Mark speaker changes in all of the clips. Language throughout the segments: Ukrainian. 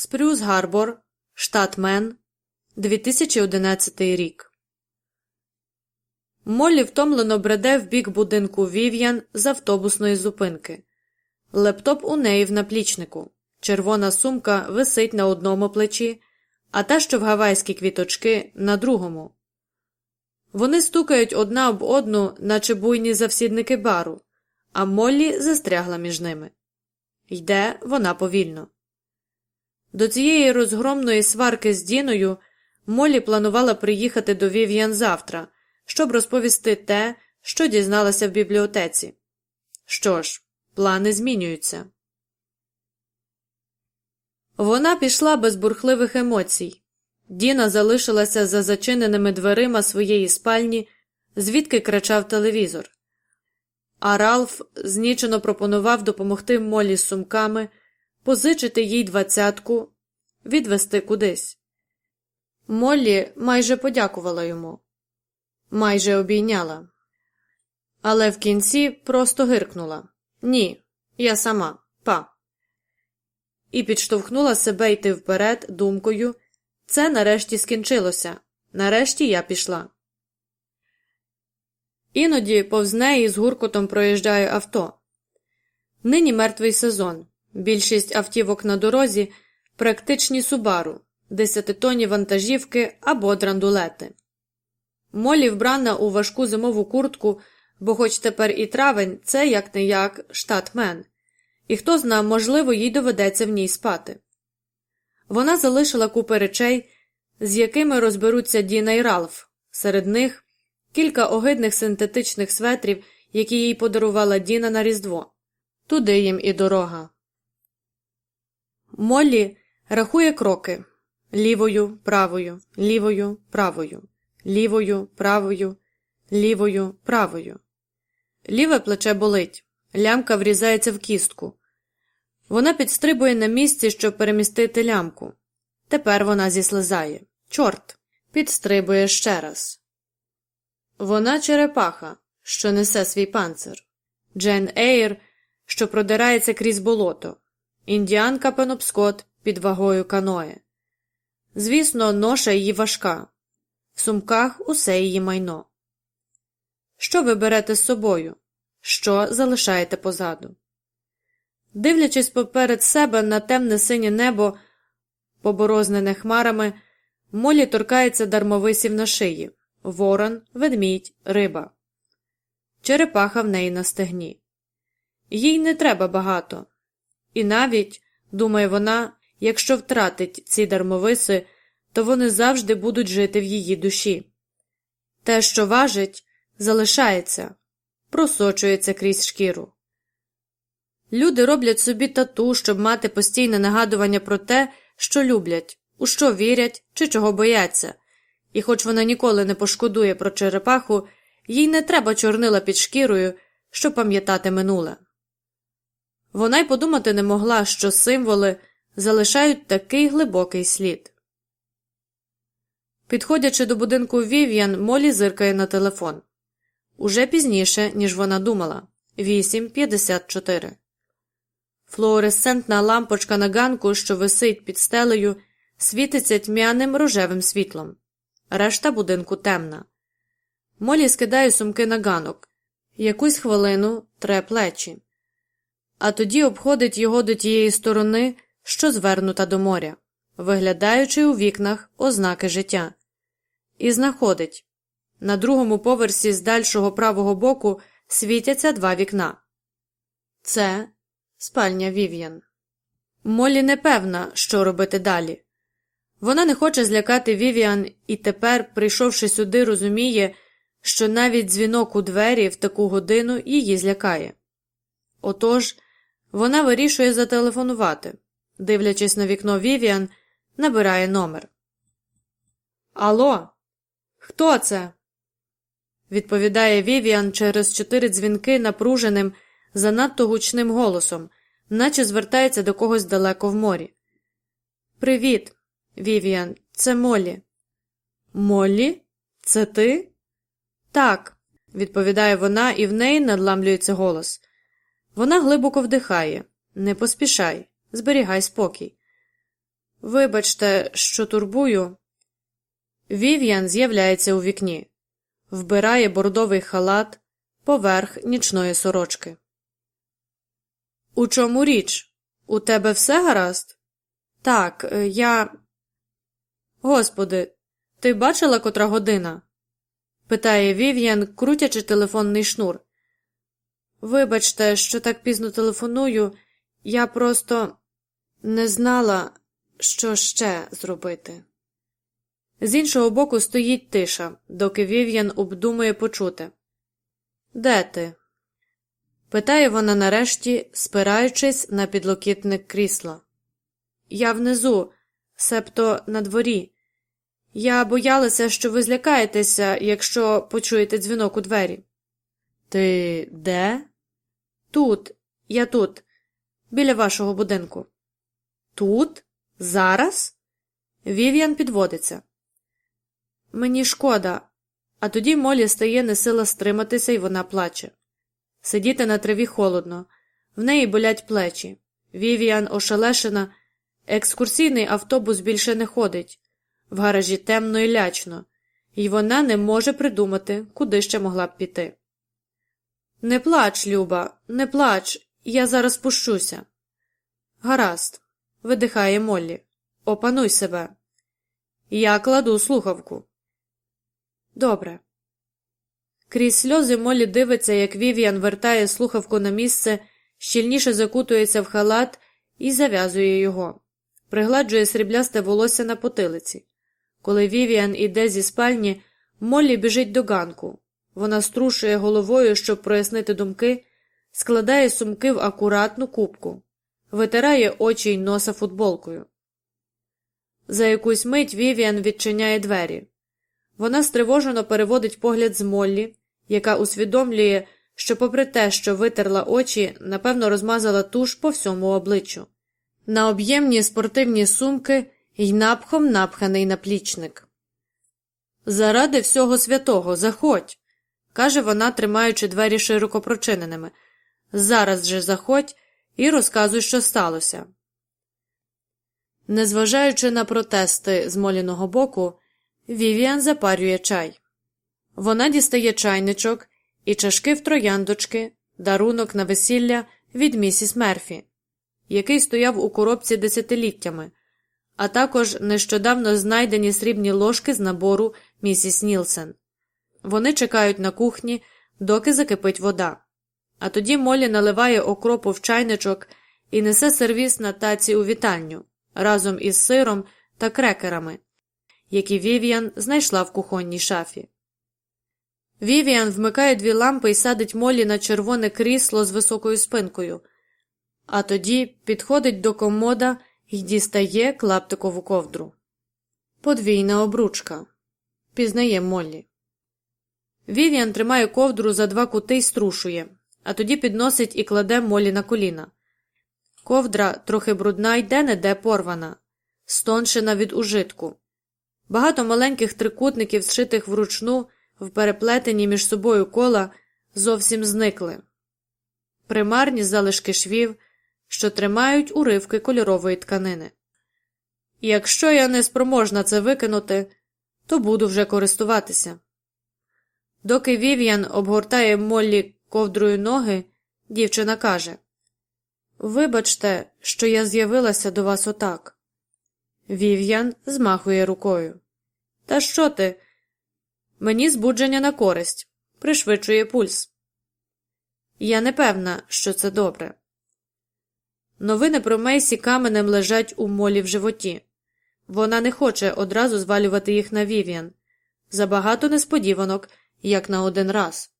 Speaker 1: Спрюс Гарбор, штат Мен, 2011 рік. Моллі втомлено бреде в бік будинку Вів'ян з автобусної зупинки. Лептоп у неї в наплічнику. Червона сумка висить на одному плечі, а та, що в гавайські квіточки, на другому. Вони стукають одна об одну, наче буйні завсідники бару, а Моллі застрягла між ними. Йде вона повільно. До цієї розгромної сварки з Діною Моллі планувала приїхати до Вів'ян завтра, щоб розповісти те, що дізналася в бібліотеці. Що ж, плани змінюються. Вона пішла без бурхливих емоцій. Діна залишилася за зачиненими дверима своєї спальні, звідки кричав телевізор. А Ралф знічено пропонував допомогти Молі з сумками, позичити їй двадцятку, відвести кудись. Моллі майже подякувала йому, майже обійняла. Але в кінці просто гиркнула Ні, я сама, па. І підштовхнула себе йти вперед думкою це нарешті скінчилося. Нарешті я пішла. Іноді повз неї з гуркотом проїжджає авто. Нині мертвий сезон. Більшість автівок на дорозі практичні субару, десятитонні вантажівки або драндулети. Молі вбрана у важку зимову куртку, бо, хоч тепер і травень, це як не як штат Мен, і хто зна, можливо, їй доведеться в ній спати. Вона залишила купи речей, з якими розберуться Діна і Ралф, серед них кілька огидних синтетичних светрів, які їй подарувала Діна на Різдво. Туди їм і дорога. Моллі рахує кроки лівою, правою, лівою, правою, лівою, правою, лівою, правою. Ліве плече болить, лямка врізається в кістку. Вона підстрибує на місці, щоб перемістити лямку. Тепер вона зіслизає. Чорт, підстрибує ще раз. Вона черепаха, що несе свій панцир. Джен Ейр, що продирається крізь болото, індіанка Пенопскот під вагою каное. Звісно, ноша її важка, в сумках усе її майно. Що ви берете з собою? Що залишаєте позаду? Дивлячись поперед себе на темне синє небо, поборознене хмарами, молі торкається дармовисів на шиї ворон, ведмідь, риба. Черепаха в неї на стегні. Їй не треба багато. І навіть, думає вона, якщо втратить ці дармовиси, то вони завжди будуть жити в її душі. Те, що важить, залишається, просочується крізь шкіру. Люди роблять собі тату, щоб мати постійне нагадування про те, що люблять, у що вірять чи чого бояться, і хоч вона ніколи не пошкодує про черепаху, їй не треба чорнила під шкірою, щоб пам'ятати минуле. Вона й подумати не могла, що символи залишають такий глибокий слід. Підходячи до будинку Вів'ян, Молі зиркає на телефон уже пізніше, ніж вона думала 8.54. Флуоресцентна лампочка на ганку, що висить під стелею, світиться тьмяним рожевим світлом. Решта будинку темна. Молі скидає сумки на ганок. Якусь хвилину тре плечі, а тоді обходить його до тієї сторони, що звернута до моря, виглядаючи у вікнах ознаки життя, і знаходить на другому поверсі з дальшого правого боку світяться два вікна. Це спальня Вів'ян. Молі не певна, що робити далі. Вона не хоче злякати Вівіан і тепер, прийшовши сюди, розуміє, що навіть дзвінок у двері в таку годину її злякає. Отож, вона вирішує зателефонувати, дивлячись на вікно Вівіан, набирає номер. Алло, хто це? відповідає Вівіан через чотири дзвінки напруженим, занадто гучним голосом, наче звертається до когось далеко в морі. Привіт, Вівіан, це Молі. Молі? Це ти? Так, відповідає вона, і в неї надламлюється голос. Вона глибоко вдихає. Не поспішай, зберігай спокій. Вибачте, що турбую. Вів'ян з'являється у вікні, вбирає бордовий халат поверх нічної сорочки. У чому річ? У тебе все гаразд? Так, е, я. Господи, ти бачила котра година? питає Вів'ян, крутячи телефонний шнур. Вибачте, що так пізно телефоную, я просто не знала, що ще зробити. З іншого боку стоїть тиша, доки Вів'ян обдумує почути. Де ти? питає вона нарешті, спираючись на підлокітник крісла. Я внизу, себто на дворі. Я боялася, що ви злякаєтеся, якщо почуєте дзвінок у двері. Ти де? Тут, я тут, біля вашого будинку. Тут? Зараз? Вів'ян підводиться. Мені шкода, а тоді Молі стає несила стриматися, і вона плаче. Сидіти на траві холодно, в неї болять плечі. Вівіан ошелешена, екскурсійний автобус більше не ходить, в гаражі темно і лячно, і вона не може придумати, куди ще могла б піти. Не плач, Люба, не плач, я зараз пущуся. Гаразд, видихає Моллі. Опануй себе. Я кладу слухавку. Добре. Крізь сльози Молі дивиться, як Вів'ян вертає слухавку на місце, щільніше закутується в халат і зав'язує його, пригладжує сріблясте волосся на потилиці. Коли Вів'ян іде зі спальні, Моллі біжить до ганку. Вона струшує головою, щоб прояснити думки, складає сумки в акуратну кубку, витирає очі й носа футболкою. За якусь мить Вів'ян відчиняє двері. Вона стривожено переводить погляд з Моллі, яка усвідомлює, що, попри те, що витерла очі, напевно, розмазала туш по всьому обличчю. На об'ємні спортивні сумки й напхом напханий наплічник. Заради всього святого, заходь, каже вона, тримаючи двері широко прочиненими. Зараз же заходь і розказуй, що сталося. Незважаючи на протести з моліного боку, Вівіан запарює чай. Вона дістає чайничок і чашки в трояндочки, дарунок на весілля від місіс Мерфі, який стояв у коробці десятиліттями, а також нещодавно знайдені срібні ложки з набору місіс Нілсен. Вони чекають на кухні, доки закипить вода. А тоді Молі наливає окропу в чайничок і несе сервіс на таці у вітальню разом із сиром та крекерами які Вівіан знайшла в кухонній шафі. Вівіан вмикає дві лампи і садить Молі на червоне крісло з високою спинкою, а тоді підходить до комода і дістає клаптикову ковдру. Подвійна обручка. Пізнає Моллі. Вівіан тримає ковдру за два кути й струшує, а тоді підносить і кладе Молі на коліна. Ковдра трохи брудна й де не де порвана, стоншена від ужитку. Багато маленьких трикутників, зшитих вручну, в переплетені між собою кола, зовсім зникли. Примарні залишки швів, що тримають уривки кольорової тканини. Якщо я не спроможна це викинути, то буду вже користуватися. Доки Вів'ян обгортає Моллі ковдрою ноги, дівчина каже Вибачте, що я з'явилася до вас отак. Вів'ян змахує рукою. Та що ти? Мені збудження на користь, пришвидшує пульс. Я не певна, що це добре. Новини про Мейсі каменем лежать у молі в животі. Вона не хоче одразу звалювати їх на Вів'ян. Забагато несподіванок, як на один раз.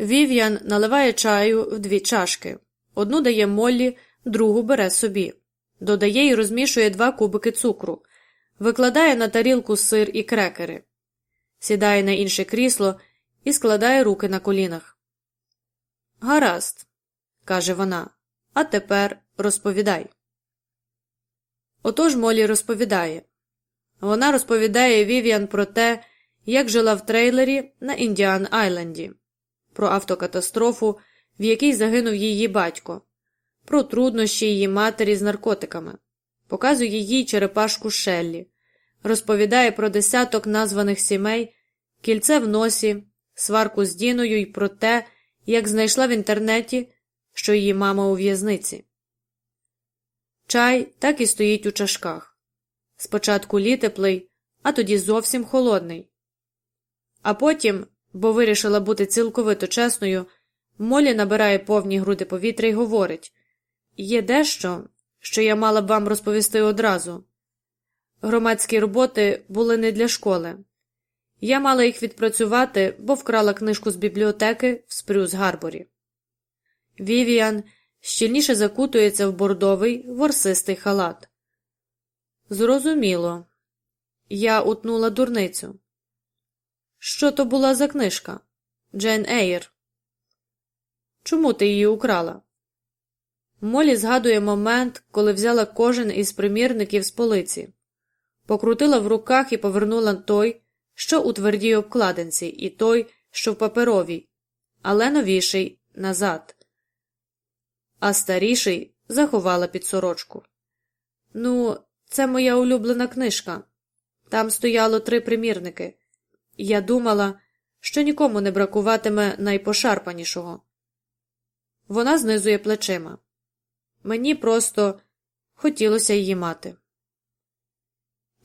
Speaker 1: Вів'ян наливає чаю в дві чашки. Одну дає Моллі, другу бере собі додає і розмішує два кубики цукру, викладає на тарілку сир і крекери, сідає на інше крісло і складає руки на колінах. Гаразд, каже вона, а тепер розповідай. Отож Молі розповідає. Вона розповідає Вів'ян про те, як жила в трейлері на Індіан Айленді, про автокатастрофу, в якій загинув її батько, про труднощі її матері з наркотиками, показує їй черепашку Шеллі, розповідає про десяток названих сімей, кільце в носі, сварку з Діною і про те, як знайшла в інтернеті, що її мама у в'язниці. Чай так і стоїть у чашках. Спочатку літеплий, а тоді зовсім холодний. А потім, бо вирішила бути цілковито чесною, Молі набирає повні груди повітря і говорить Є дещо, що я мала б вам розповісти одразу. Громадські роботи були не для школи. Я мала їх відпрацювати, бо вкрала книжку з бібліотеки в Спрюс Гарборі. Вівіан щільніше закутується в бордовий ворсистий халат. Зрозуміло. Я утнула дурницю. Що то була за книжка? Джейн Ейр. Чому ти її украла? Молі згадує момент, коли взяла кожен із примірників з полиці, покрутила в руках і повернула той, що у твердій обкладинці, і той, що в паперовій, але новіший назад. А старіший заховала під сорочку. Ну, це моя улюблена книжка. Там стояло три примірники. Я думала, що нікому не бракуватиме найпошарпанішого. Вона знизує плечима. Мені просто хотілося її мати.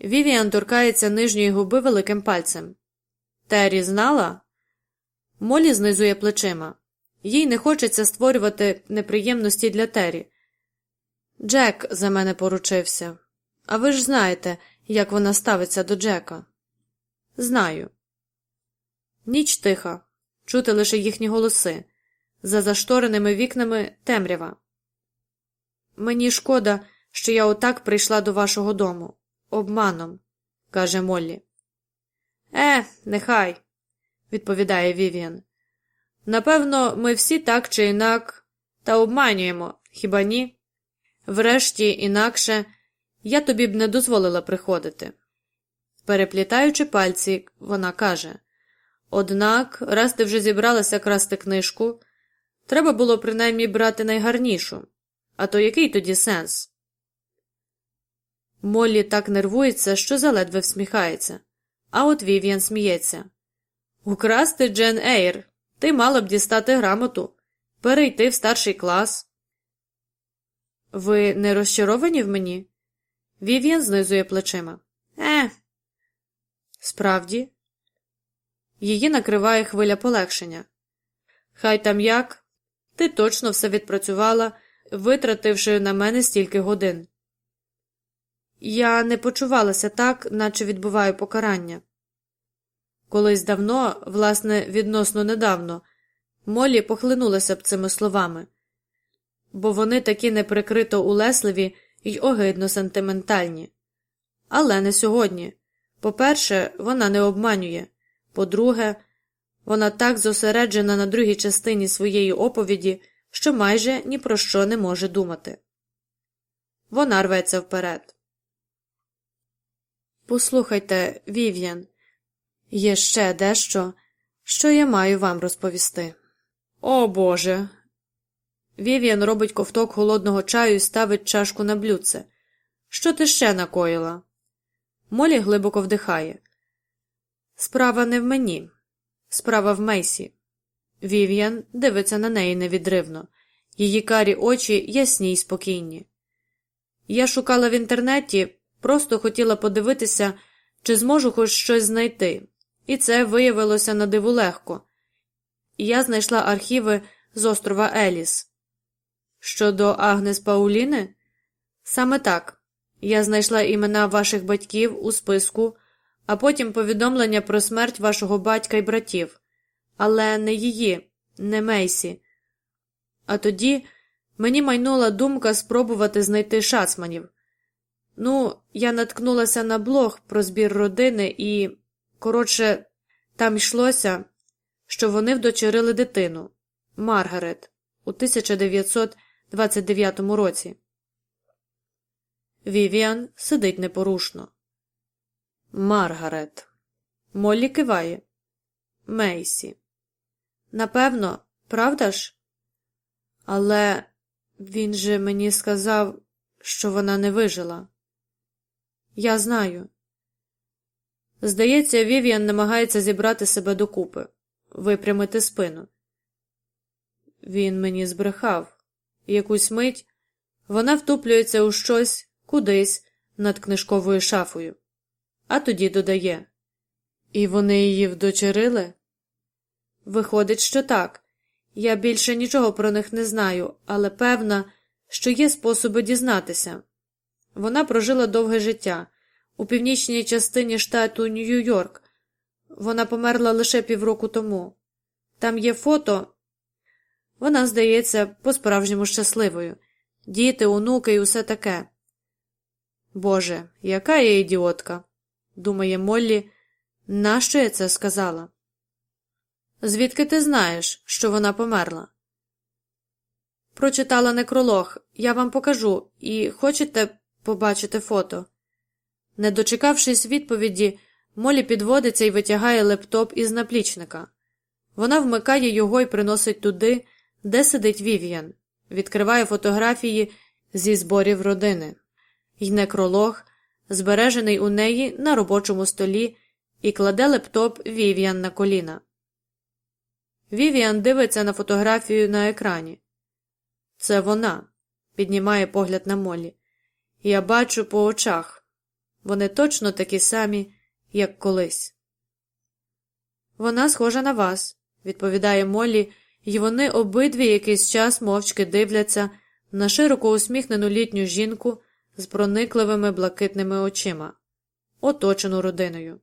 Speaker 1: Вівіан торкається нижньої губи великим пальцем. Террі знала? Молі знизує плечима. Їй не хочеться створювати неприємності для Террі. Джек за мене поручився. А ви ж знаєте, як вона ставиться до Джека. Знаю. Ніч тиха, чути лише їхні голоси. За заштореними вікнами темрява. Мені шкода, що я отак прийшла до вашого дому. Обманом, каже Моллі. Е, нехай, відповідає Вівіан. Напевно, ми всі так чи інак та обманюємо, хіба ні? Врешті, інакше, я тобі б не дозволила приходити. Переплітаючи пальці, вона каже Однак, раз ти вже зібралася красти книжку, треба було принаймні брати найгарнішу. А то який тоді сенс? Моллі так нервується, що заледве всміхається. А от Вів'ян сміється. Украсти Джен Ейр. Ти мала б дістати грамоту, перейти в старший клас. Ви не розчаровані в мені? Вів'ян знизує плечима. Е. Справді, її накриває хвиля полегшення. Хай там як, ти точно все відпрацювала, витративши на мене стільки годин. Я не почувалася так, наче відбуваю покарання. Колись давно, власне, відносно недавно, Молі похлинулася б цими словами, бо вони такі неприкрито улесливі й огидно сентиментальні. Але не сьогодні. По-перше, вона не обманює. По-друге, вона так зосереджена на другій частині своєї оповіді, що майже ні про що не може думати. Вона рветься вперед. Послухайте, Вів'ян, є ще дещо, що я маю вам розповісти. О Боже. Вів'ян робить ковток холодного чаю і ставить чашку на блюдце. Що ти ще накоїла? Молі глибоко вдихає. Справа не в мені, справа в Мейсі. Вів'ян дивиться на неї невідривно, її карі очі ясні й спокійні. Я шукала в інтернеті, просто хотіла подивитися, чи зможу хоч щось знайти, і це виявилося на диву легко. Я знайшла архіви з острова Еліс. Щодо Агнес Пауліни? Саме так. Я знайшла імена ваших батьків у списку, а потім повідомлення про смерть вашого батька і братів, але не її, не Мейсі. А тоді мені майнула думка спробувати знайти шацманів. Ну, я наткнулася на блог про збір родини і, коротше, там йшлося, що вони вдочерили дитину Маргарет у 1929 році. Вівіан сидить непорушно. Маргарет. Моллі киває. Мейсі. Напевно, правда ж? Але він же мені сказав, що вона не вижила. Я знаю. Здається, Вів'ян намагається зібрати себе докупи, випрямити спину. Він мені збрехав. Якусь мить вона втуплюється у щось кудись над книжковою шафою, а тоді додає І вони її вдочерили? Виходить, що так. Я більше нічого про них не знаю, але певна, що є способи дізнатися. Вона прожила довге життя у північній частині штату Нью-Йорк. Вона померла лише півроку тому. Там є фото. Вона здається по-справжньому щасливою. Діти, онуки і усе таке. Боже, яка я ідіотка, думає Моллі, нащо я це сказала? Звідки ти знаєш, що вона померла? Прочитала некролог, я вам покажу, і хочете побачити фото. Не дочекавшись відповіді, Молі підводиться і витягає лептоп із наплічника. Вона вмикає його і приносить туди, де сидить Вів'ян, відкриває фотографії зі зборів родини, й некролог, збережений у неї на робочому столі, і кладе лептоп Вів'ян на коліна. Вівіан дивиться на фотографію на екрані. Це вона, піднімає погляд на Молі. Я бачу по очах. Вони точно такі самі, як колись. Вона схожа на вас, відповідає Моллі, і вони обидві якийсь час мовчки дивляться на широко усміхнену літню жінку з проникливими блакитними очима, оточену родиною.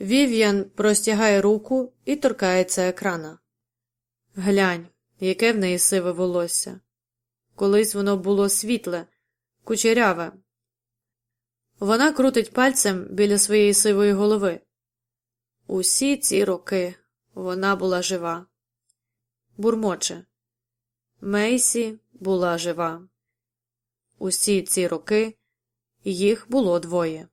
Speaker 1: Вів'ян простягає руку і торкається екрана. Глянь, яке в неї сиве волосся. Колись воно було світле, кучеряве. Вона крутить пальцем біля своєї сивої голови. Усі ці роки вона була жива. Бурмоче. Мейсі була жива. Усі ці роки їх було двоє.